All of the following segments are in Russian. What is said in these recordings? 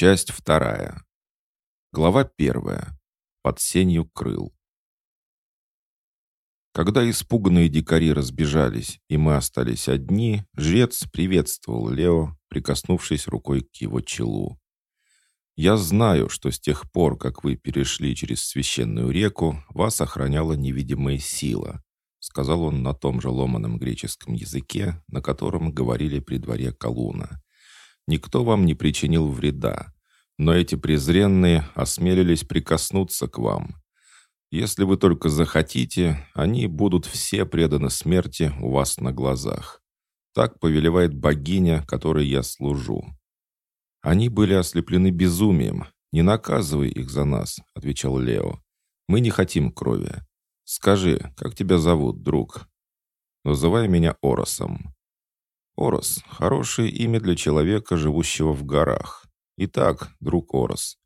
Часть вторая. Глава первая. Под сенью крыл. Когда испуганные дикари разбежались, и мы остались одни, жрец приветствовал Лео, прикоснувшись рукой к его челу. «Я знаю, что с тех пор, как вы перешли через священную реку, вас охраняла невидимая сила», сказал он на том же ломаном греческом языке, на котором говорили при дворе Колуна. «Никто вам не причинил вреда, но эти презренные осмелились прикоснуться к вам. Если вы только захотите, они будут все преданы смерти у вас на глазах. Так повелевает богиня, которой я служу. «Они были ослеплены безумием. Не наказывай их за нас», — отвечал Лео. «Мы не хотим крови. Скажи, как тебя зовут, друг?» «Называй меня Оросом». «Орос — хорошее имя для человека, живущего в горах. Итак, друг Орос,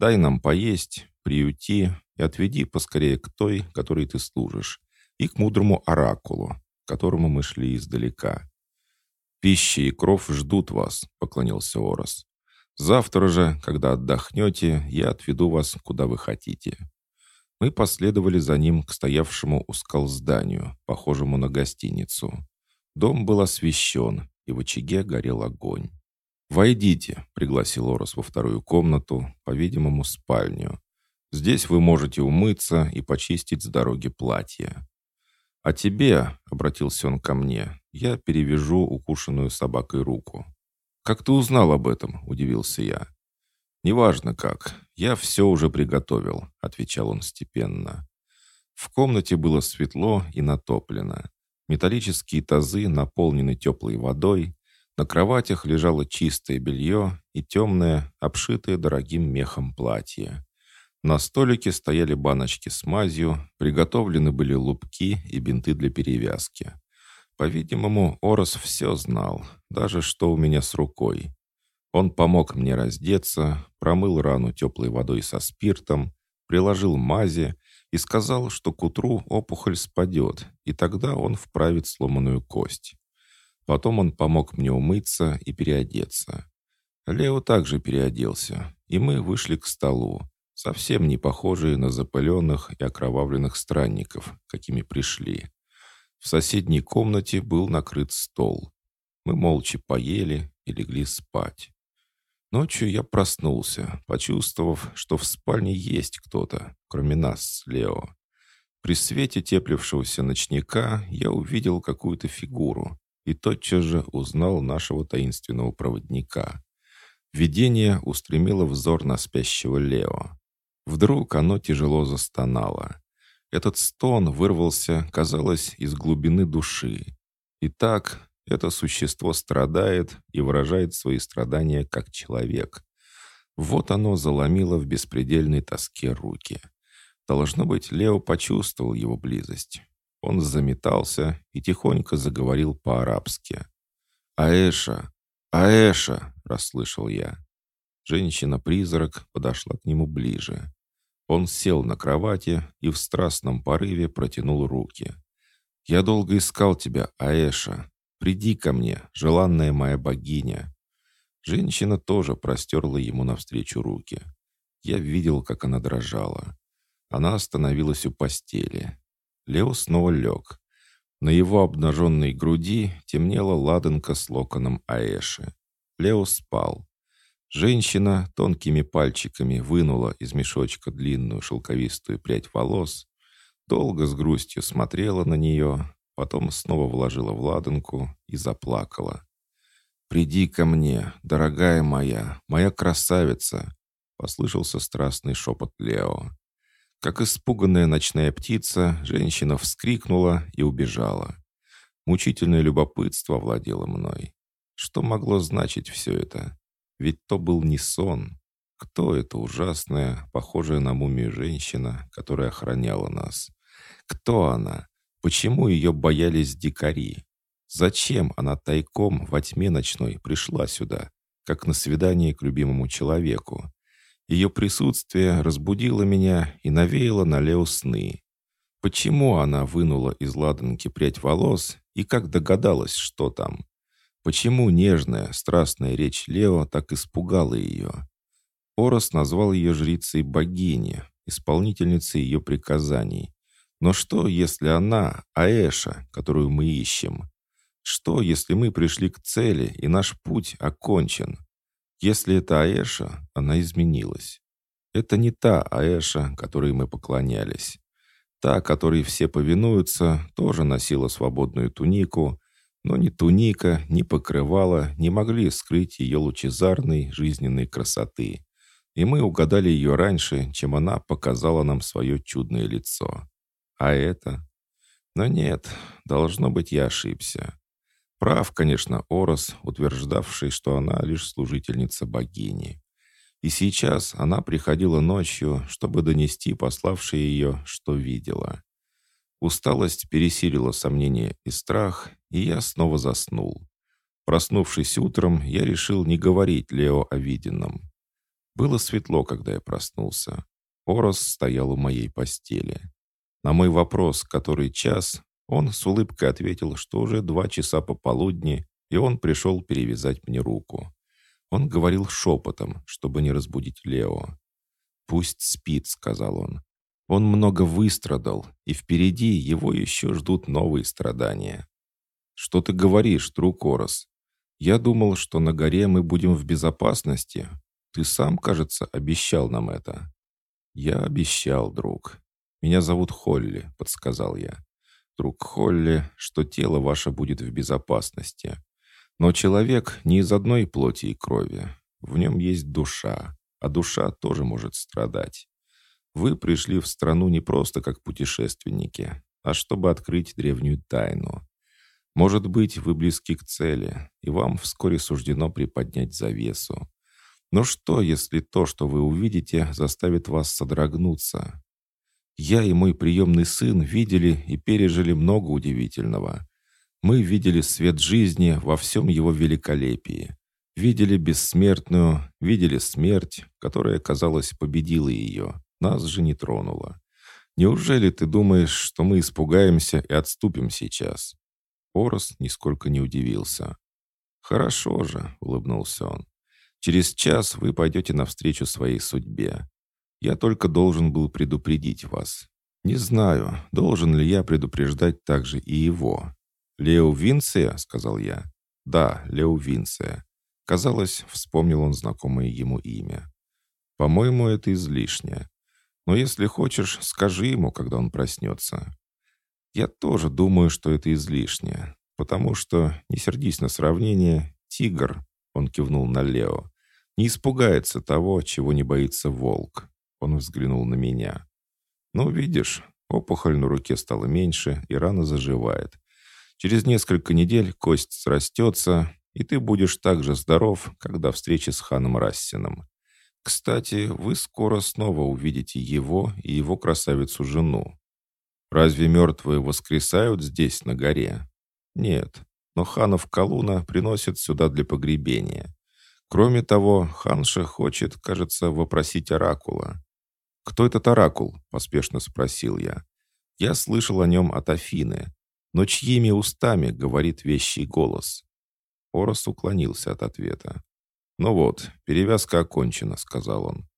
дай нам поесть, приюти и отведи поскорее к той, которой ты служишь, и к мудрому оракулу, к которому мы шли издалека». «Пища и кров ждут вас», — поклонился Орос. Завтра же, когда отдохнете, я отведу вас, куда вы хотите». Мы последовали за ним к стоявшему у скал зданию, похожему на гостиницу. Дом был освещен, и в очаге горел огонь. «Войдите», — пригласил Орос во вторую комнату, по-видимому, спальню. «Здесь вы можете умыться и почистить с дороги платье». «А тебе», — обратился он ко мне, — «я перевяжу укушенную собакой руку». «Как ты узнал об этом?» – удивился я. «Неважно как. Я все уже приготовил», – отвечал он степенно. В комнате было светло и натоплено. Металлические тазы наполнены теплой водой, на кроватях лежало чистое белье и темное, обшитое дорогим мехом платье. На столике стояли баночки с мазью, приготовлены были лупки и бинты для перевязки. По-видимому, Орос все знал, даже что у меня с рукой. Он помог мне раздеться, промыл рану теплой водой со спиртом, приложил мази и сказал, что к утру опухоль спадет, и тогда он вправит сломанную кость. Потом он помог мне умыться и переодеться. Лео также переоделся, и мы вышли к столу, совсем не похожие на запыленных и окровавленных странников, какими пришли. В соседней комнате был накрыт стол. Мы молча поели и легли спать. Ночью я проснулся, почувствовав, что в спальне есть кто-то, кроме нас Лео. При свете теплившегося ночника я увидел какую-то фигуру и тотчас же узнал нашего таинственного проводника. Видение устремило взор на спящего Лео. Вдруг оно тяжело застонало. Этот стон вырвался, казалось, из глубины души. Итак, это существо страдает и выражает свои страдания как человек. Вот оно заломило в беспредельной тоске руки. Должно быть, Лео почувствовал его близость. Он заметался и тихонько заговорил по-арабски. «Аэша! Аэша!» — расслышал я. Женщина-призрак подошла к нему ближе. Он сел на кровати и в страстном порыве протянул руки. «Я долго искал тебя, Аэша. Приди ко мне, желанная моя богиня». Женщина тоже простерла ему навстречу руки. Я видел, как она дрожала. Она остановилась у постели. Лео снова лег. На его обнаженной груди темнела ладанка с локоном Аэши. Лео спал. Женщина тонкими пальчиками вынула из мешочка длинную шелковистую прядь волос, долго с грустью смотрела на нее, потом снова вложила в ладанку и заплакала. «Приди ко мне, дорогая моя, моя красавица!» — послышался страстный шепот Лео. Как испуганная ночная птица, женщина вскрикнула и убежала. Мучительное любопытство овладело мной. Что могло значить все это? Ведь то был не сон. Кто эта ужасная, похожая на мумию женщина, которая охраняла нас? Кто она? Почему ее боялись дикари? Зачем она тайком во тьме ночной пришла сюда, как на свидание к любимому человеку? Ее присутствие разбудило меня и навеяло на Лео сны. Почему она вынула из ладанки прядь волос и как догадалась, что там? Почему нежная, страстная речь Лео так испугала ее? Орос назвал ее жрицей богини, исполнительницей ее приказаний. Но что, если она Аэша, которую мы ищем? Что, если мы пришли к цели, и наш путь окончен? Если это Аэша, она изменилась. Это не та Аэша, которой мы поклонялись. Та, которой все повинуются, тоже носила свободную тунику, но ни туника, ни покрывало не могли скрыть ее лучезарной жизненной красоты. И мы угадали ее раньше, чем она показала нам свое чудное лицо. А это? Но нет, должно быть, я ошибся. Прав, конечно, Орос, утверждавший, что она лишь служительница богини. И сейчас она приходила ночью, чтобы донести пославшей ее, что видела. Усталость пересилила сомнения и страх, и я снова заснул. Проснувшись утром, я решил не говорить Лео о виденном. Было светло, когда я проснулся. Орос стоял у моей постели. На мой вопрос, который час, он с улыбкой ответил, что уже два часа пополудни, и он пришел перевязать мне руку. Он говорил шепотом, чтобы не разбудить Лео. «Пусть спит», — сказал он. «Он много выстрадал, и впереди его еще ждут новые страдания». «Что ты говоришь, друг Орос? Я думал, что на горе мы будем в безопасности. Ты сам, кажется, обещал нам это». «Я обещал, друг. Меня зовут Холли», — подсказал я. «Друг Холли, что тело ваше будет в безопасности. Но человек не из одной плоти и крови. В нем есть душа, а душа тоже может страдать. Вы пришли в страну не просто как путешественники, а чтобы открыть древнюю тайну. Может быть, вы близки к цели, и вам вскоре суждено приподнять завесу. Но что, если то, что вы увидите, заставит вас содрогнуться? Я и мой приемный сын видели и пережили много удивительного. Мы видели свет жизни во всем его великолепии. Видели бессмертную, видели смерть, которая, казалось, победила ее. Нас же не тронула. Неужели ты думаешь, что мы испугаемся и отступим сейчас?» Орос нисколько не удивился. «Хорошо же», — улыбнулся он. «Через час вы пойдете навстречу своей судьбе. Я только должен был предупредить вас. Не знаю, должен ли я предупреждать также и его. «Лео Винция?» — сказал я. «Да, Лео Винция». Казалось, вспомнил он знакомое ему имя. «По-моему, это излишне. Но если хочешь, скажи ему, когда он проснется». «Я тоже думаю, что это излишне, потому что, не сердись на сравнение, тигр, — он кивнул на Лео, — не испугается того, чего не боится волк». Он взглянул на меня. «Ну, видишь, опухоль на руке стала меньше, и рана заживает. Через несколько недель кость срастется, и ты будешь так же здоров, когда встречи с ханом Рассином. Кстати, вы скоро снова увидите его и его красавицу-жену. Разве мертвые воскресают здесь, на горе? Нет, но ханов Калуна приносят сюда для погребения. Кроме того, ханша хочет, кажется, вопросить оракула. «Кто этот оракул?» — поспешно спросил я. Я слышал о нем от Афины, но чьими устами говорит вещий голос? Орос уклонился от ответа. «Ну вот, перевязка окончена», — сказал он.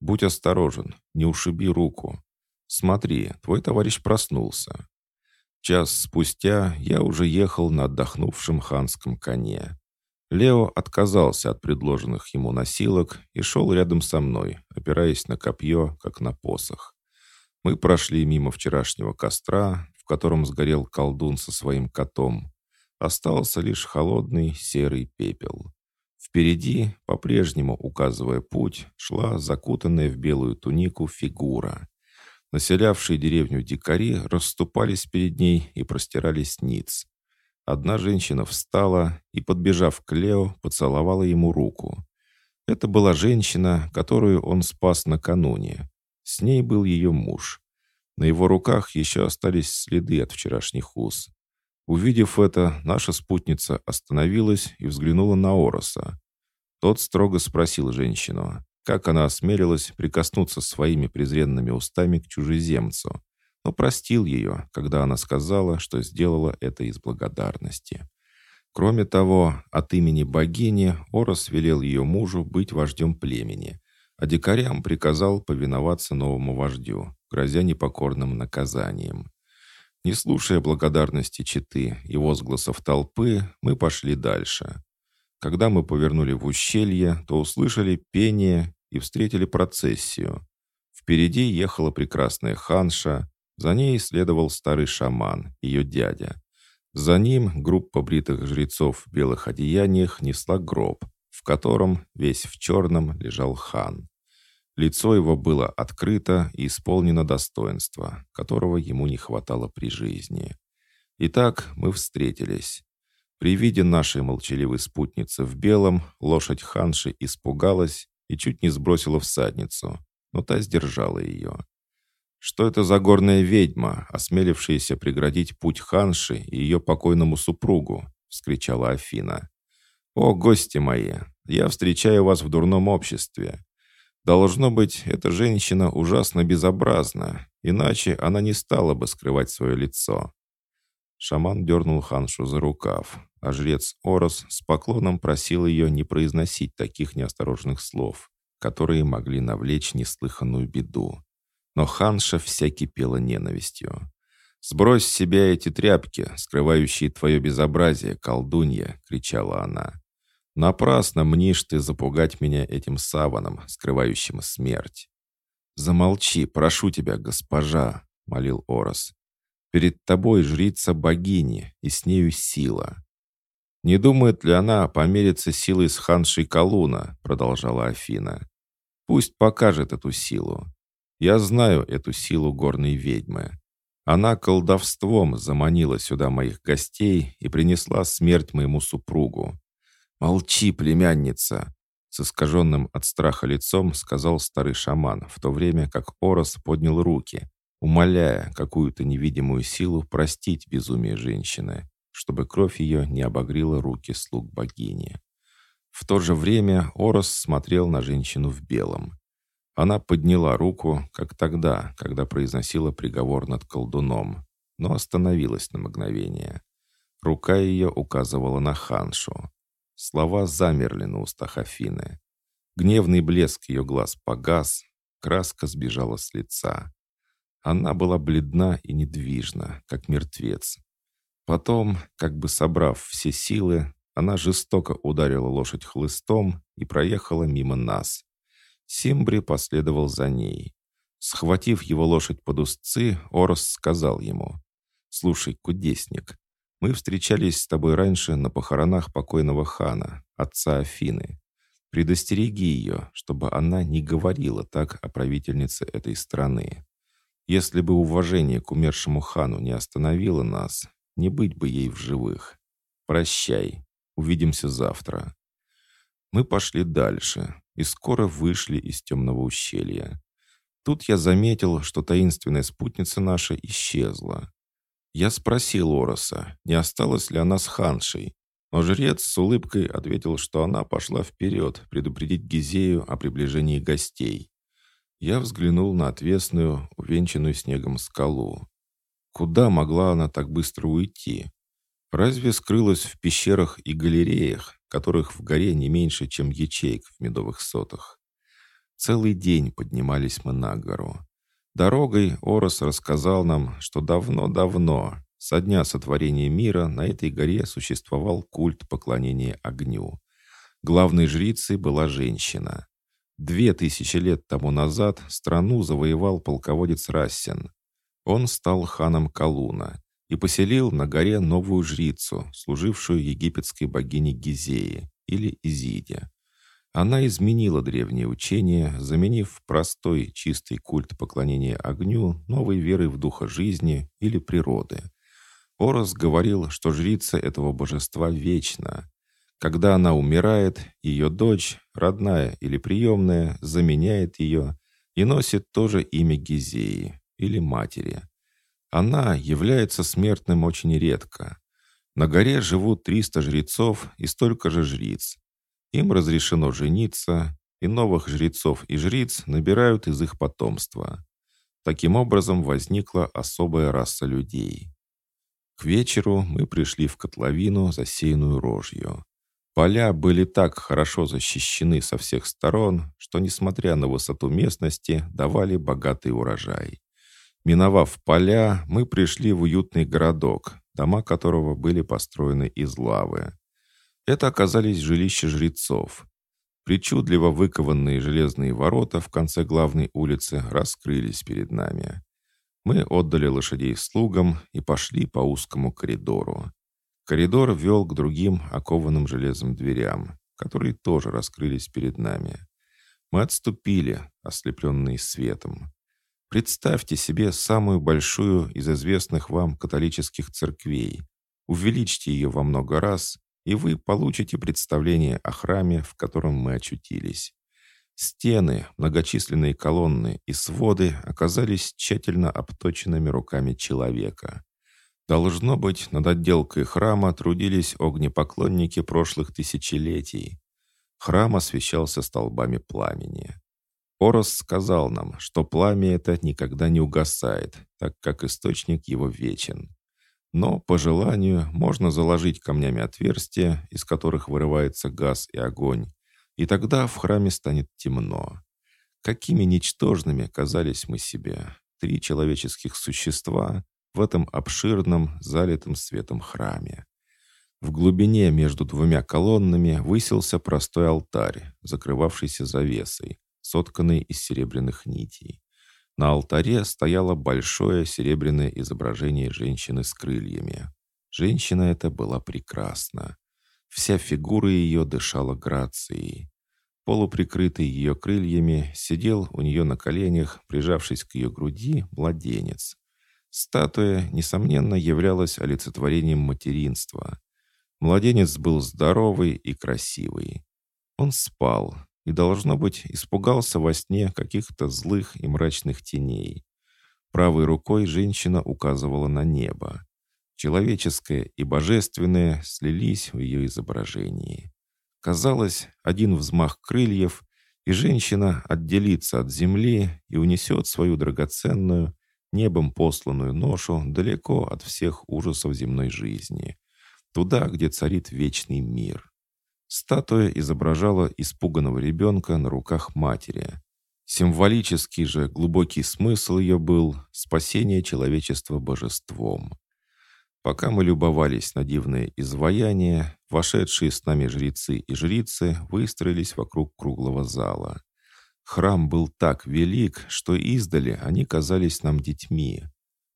«Будь осторожен, не ушиби руку. Смотри, твой товарищ проснулся». Час спустя я уже ехал на отдохнувшем ханском коне. Лео отказался от предложенных ему носилок и шел рядом со мной, опираясь на копье, как на посох. Мы прошли мимо вчерашнего костра, в котором сгорел колдун со своим котом. Остался лишь холодный серый пепел. Впереди, по-прежнему указывая путь, шла закутанная в белую тунику фигура. Населявшие деревню дикари расступались перед ней и простирались ниц. Одна женщина встала и, подбежав к Лео, поцеловала ему руку. Это была женщина, которую он спас накануне. С ней был ее муж. На его руках еще остались следы от вчерашних уз. Увидев это, наша спутница остановилась и взглянула на Ороса. Тот строго спросил женщину, как она осмелилась прикоснуться своими презренными устами к чужеземцу, но простил ее, когда она сказала, что сделала это из благодарности. Кроме того, от имени богини Орос велел ее мужу быть вождем племени, а дикарям приказал повиноваться новому вождю, грозя непокорным наказанием. Не слушая благодарности читы и возгласов толпы, мы пошли дальше. Когда мы повернули в ущелье, то услышали пение и встретили процессию. Впереди ехала прекрасная ханша, за ней следовал старый шаман, ее дядя. За ним группа бритых жрецов в белых одеяниях несла гроб, в котором, весь в черном, лежал хан. Лицо его было открыто и исполнено достоинства, которого ему не хватало при жизни. Итак, мы встретились. При виде нашей молчаливой спутницы в белом, лошадь ханши испугалась и чуть не сбросила всадницу, но та сдержала ее. Что это за горная ведьма, осмелившаяся преградить путь ханши и ее покойному супругу? — вскричала Афина. «О, гости мои, я встречаю вас в дурном обществе. Должно быть, эта женщина ужасно безобразна, иначе она не стала бы скрывать свое лицо. Шаман дернул ханшу за рукав, а жрец Орос с поклоном просил ее не произносить таких неосторожных слов, которые могли навлечь неслыханную беду. Но ханша вся кипела ненавистью. «Сбрось с себя эти тряпки, скрывающие твое безобразие, колдунья!» — кричала она. Напрасно мнишь ты запугать меня этим саваном, скрывающим смерть. «Замолчи, прошу тебя, госпожа», — молил Орос. «Перед тобой жрица богини, и с нею сила». «Не думает ли она помериться силой с ханшей Калуна?» — продолжала Афина. «Пусть покажет эту силу. Я знаю эту силу горной ведьмы. Она колдовством заманила сюда моих гостей и принесла смерть моему супругу. «Молчи, племянница!» С искаженным от страха лицом сказал старый шаман, в то время как Орос поднял руки, умоляя какую-то невидимую силу простить безумие женщины, чтобы кровь ее не обогрила руки слуг богини. В то же время Орос смотрел на женщину в белом. Она подняла руку, как тогда, когда произносила приговор над колдуном, но остановилась на мгновение. Рука ее указывала на ханшу. Слова замерли на устах Афины. Гневный блеск ее глаз погас, краска сбежала с лица. Она была бледна и недвижна, как мертвец. Потом, как бы собрав все силы, она жестоко ударила лошадь хлыстом и проехала мимо нас. Симбри последовал за ней. Схватив его лошадь под узцы, Орос сказал ему, «Слушай, кудесник, мы встречались с тобой раньше на похоронах покойного хана, отца Афины. Предостереги ее, чтобы она не говорила так о правительнице этой страны. Если бы уважение к умершему хану не остановило нас, не быть бы ей в живых. Прощай. Увидимся завтра. Мы пошли дальше и скоро вышли из темного ущелья. Тут я заметил, что таинственная спутница наша исчезла. Я спросил Ороса, не осталась ли она с ханшей, но жрец с улыбкой ответил, что она пошла вперед предупредить Гизею о приближении гостей. Я взглянул на отвесную, увенчанную снегом скалу. Куда могла она так быстро уйти? Разве скрылась в пещерах и галереях, которых в горе не меньше, чем ячеек в медовых сотах? Целый день поднимались мы на гору. Дорогой Орос рассказал нам, что давно-давно, со дня сотворения мира, на этой горе существовал культ поклонения огню. Главной жрицей была женщина. Две тысячи лет тому назад страну завоевал полководец Рассен. Он стал ханом Калуна и поселил на горе новую жрицу, служившую египетской богине Гизеи или Изиде. Она изменила древнее учение, заменив простой чистый культ поклонения огню новой верой в духа жизни или природы. Орос говорил, что жрица этого божества вечна. Когда она умирает, ее дочь, родная или приемная, заменяет ее и носит тоже имя Гизеи или матери. Она является смертным очень редко. На горе живут 300 жрецов и столько же жриц. Им разрешено жениться, и новых жрецов и жриц набирают из их потомства. Таким образом возникла особая раса людей. К вечеру мы пришли в котловину, засеянную рожью. Поля были так хорошо защищены со всех сторон, что, несмотря на высоту местности, давали богатый урожай. Миновав поля, мы пришли в уютный городок, дома которого были построены из лавы. Это оказались жилища жрецов. Причудливо выкованные железные ворота в конце главной улицы раскрылись перед нами. Мы отдали лошадей слугам и пошли по узкому коридору. Коридор вел к другим окованным железом дверям, которые тоже раскрылись перед нами. Мы отступили, ослепленные светом. Представьте себе самую большую из известных вам католических церквей. Увеличьте ее во много раз, и вы получите представление о храме, в котором мы очутились. Стены, многочисленные колонны и своды оказались тщательно обточенными руками человека. Должно быть, над отделкой храма трудились огнепоклонники прошлых тысячелетий. Храм освещался столбами пламени. Орос сказал нам, что пламя это никогда не угасает, так как источник его вечен. Но, по желанию, можно заложить камнями отверстия, из которых вырывается газ и огонь, и тогда в храме станет темно. Какими ничтожными казались мы себе, три человеческих существа, в этом обширном, залитом светом храме. В глубине между двумя колоннами высился простой алтарь, закрывавшийся завесой, сотканный из серебряных нитей. На алтаре стояло большое серебряное изображение женщины с крыльями. Женщина эта была прекрасна. Вся фигура ее дышала грацией. Полуприкрытый ее крыльями сидел у нее на коленях, прижавшись к ее груди, младенец. Статуя, несомненно, являлась олицетворением материнства. Младенец был здоровый и красивый. Он спал и, должно быть, испугался во сне каких-то злых и мрачных теней. Правой рукой женщина указывала на небо. Человеческое и божественное слились в ее изображении. Казалось, один взмах крыльев, и женщина отделится от земли и унесет свою драгоценную, небом посланную ношу далеко от всех ужасов земной жизни, туда, где царит вечный мир. Статуя изображала испуганного ребенка на руках матери. Символический же глубокий смысл ее был спасение человечества божеством. Пока мы любовались на дивное изваяние, вошедшие с нами жрецы и жрицы выстроились вокруг круглого зала. Храм был так велик, что издали они казались нам детьми.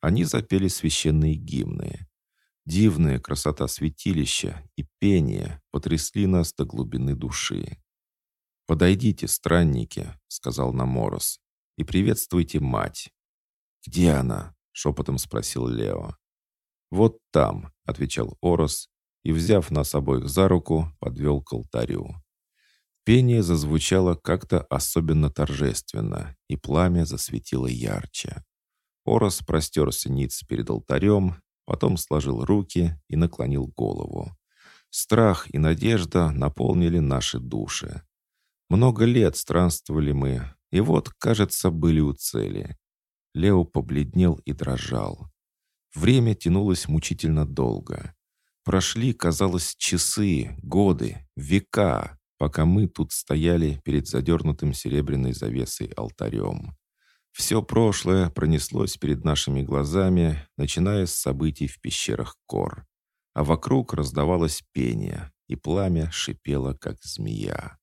Они запели священные гимны. Дивная красота святилища и пение потрясли нас до глубины души. «Подойдите, странники», — сказал нам Морос, — «и приветствуйте мать». «Где она?» — шепотом спросил Лео. «Вот там», — отвечал Орос, и, взяв нас обоих за руку, подвел к алтарю. Пение зазвучало как-то особенно торжественно, и пламя засветило ярче. Орос простерся ниц перед алтарем, потом сложил руки и наклонил голову. Страх и надежда наполнили наши души. Много лет странствовали мы, и вот, кажется, были у цели. Лео побледнел и дрожал. Время тянулось мучительно долго. Прошли, казалось, часы, годы, века пока мы тут стояли перед задернутым серебряной завесой алтарем. Все прошлое пронеслось перед нашими глазами, начиная с событий в пещерах Кор. А вокруг раздавалось пение, и пламя шипело, как змея.